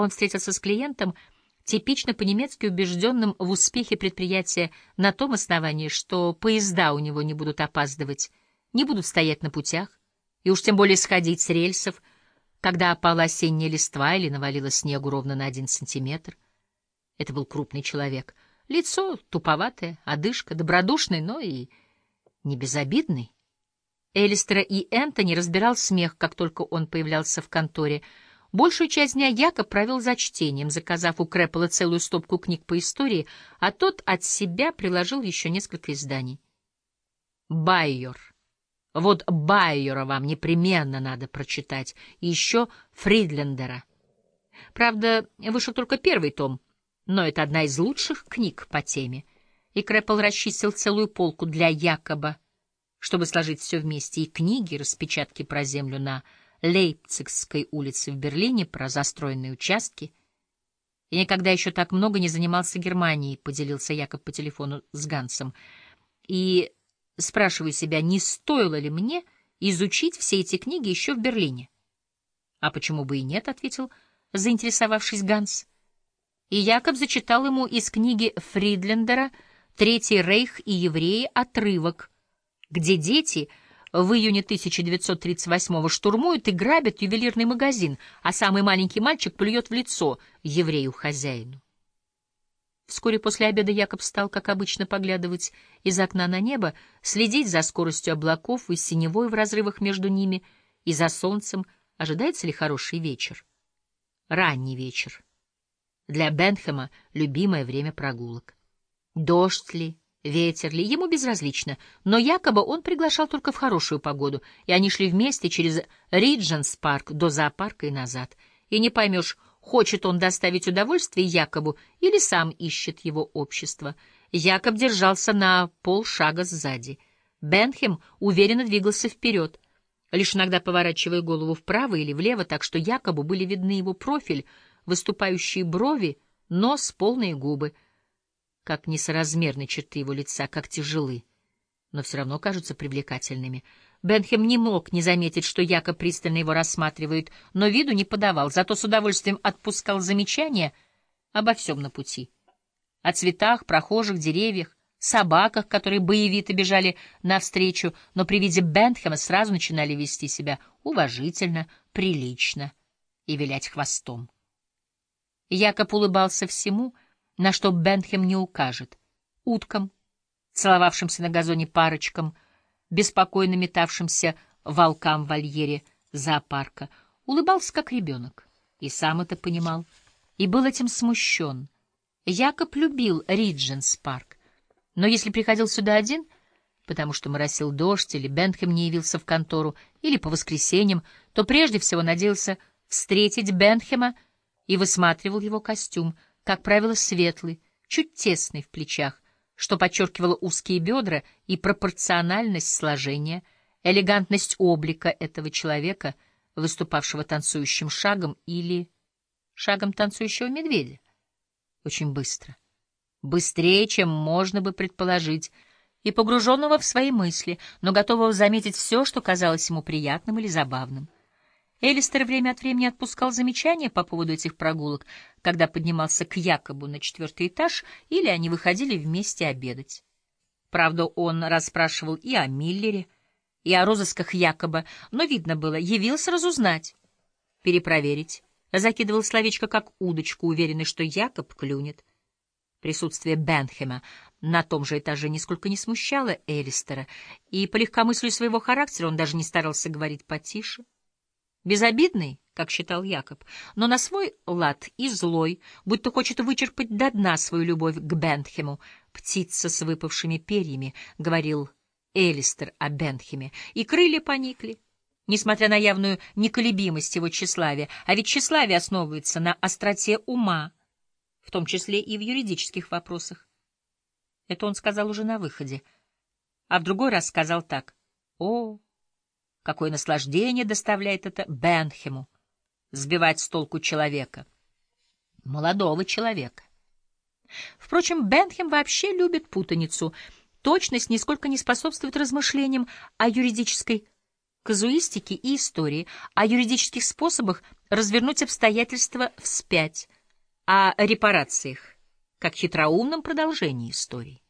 Он встретился с клиентом, типично по-немецки убежденным в успехе предприятия на том основании, что поезда у него не будут опаздывать, не будут стоять на путях, и уж тем более сходить с рельсов, когда опала осенняя листва или навалило снегу ровно на один сантиметр. Это был крупный человек. Лицо туповатое, одышка, добродушный, но и не безобидный. Элистера и Энтони разбирал смех, как только он появлялся в конторе. Большую часть дня Якоб провел за чтением, заказав у Крэппела целую стопку книг по истории, а тот от себя приложил еще несколько изданий. Байер. Вот Байера вам непременно надо прочитать. И еще Фридлендера. Правда, вышел только первый том, но это одна из лучших книг по теме. И Крэппел расчистил целую полку для Якоба чтобы сложить все вместе, и книги, распечатки про землю на Лейпцигской улице в Берлине, про застроенные участки. И никогда еще так много не занимался Германией, поделился Яков по телефону с Гансом. И спрашиваю себя, не стоило ли мне изучить все эти книги еще в Берлине? А почему бы и нет, ответил, заинтересовавшись Ганс. И Якоб зачитал ему из книги Фридлендера «Третий рейх и евреи» отрывок, где дети в июне 1938-го штурмуют и грабят ювелирный магазин, а самый маленький мальчик плюет в лицо еврею-хозяину. Вскоре после обеда Якоб стал, как обычно, поглядывать из окна на небо, следить за скоростью облаков и синевой в разрывах между ними, и за солнцем, ожидается ли хороший вечер. Ранний вечер. Для Бенхема любимое время прогулок. Дождь ли, Ветер ли, ему безразлично, но якобы он приглашал только в хорошую погоду, и они шли вместе через Ридженс-парк до зоопарка и назад. И не поймешь, хочет он доставить удовольствие Якобу или сам ищет его общество. Якоб держался на полшага сзади. Бенхем уверенно двигался вперед, лишь иногда поворачивая голову вправо или влево, так что Якобу были видны его профиль, выступающие брови, нос, полные губы — как несоразмерны черты его лица, как тяжелы, но все равно кажутся привлекательными. Бенхем не мог не заметить, что Якоб пристально его рассматривает, но виду не подавал, зато с удовольствием отпускал замечания обо всем на пути. О цветах, прохожих, деревьях, собаках, которые боевито бежали навстречу, но при виде Бентхема сразу начинали вести себя уважительно, прилично и вилять хвостом. Якоб улыбался всему — на что Бентхем не укажет. Уткам, целовавшимся на газоне парочкам, беспокойно метавшимся волкам в вольере зоопарка, улыбался как ребенок. И сам это понимал, и был этим смущен. Якоб любил Ридженс парк, но если приходил сюда один, потому что моросил дождь, или Бентхем не явился в контору, или по воскресеньям, то прежде всего надеялся встретить Бентхема и высматривал его костюм — как правило, светлый, чуть тесный в плечах, что подчеркивало узкие бедра и пропорциональность сложения, элегантность облика этого человека, выступавшего танцующим шагом или шагом танцующего медведя. Очень быстро. Быстрее, чем можно бы предположить, и погруженного в свои мысли, но готового заметить все, что казалось ему приятным или забавным. Элистер время от времени отпускал замечания по поводу этих прогулок, когда поднимался к Якобу на четвертый этаж, или они выходили вместе обедать. Правда, он расспрашивал и о Миллере, и о розысках Якоба, но видно было, явился разузнать, перепроверить, закидывал словечко как удочку, уверенный, что Якоб клюнет. Присутствие Бенхема на том же этаже нисколько не смущало Элистера, и по легкомыслию своего характера он даже не старался говорить потише. Безобидный, как считал Якоб, но на свой лад и злой, будто хочет вычерпать до дна свою любовь к Бентхему. «Птица с выпавшими перьями», — говорил Элистер о Бентхеме, и крылья поникли, несмотря на явную неколебимость его тщеславия, а ведь тщеславие основывается на остроте ума, в том числе и в юридических вопросах. Это он сказал уже на выходе, а в другой раз сказал так. «О, Какое наслаждение доставляет это Бенхему — сбивать с толку человека, молодого человека. Впрочем, Бенхем вообще любит путаницу. Точность нисколько не способствует размышлениям о юридической казуистики и истории, о юридических способах развернуть обстоятельства вспять, о репарациях, как хитроумном продолжении истории.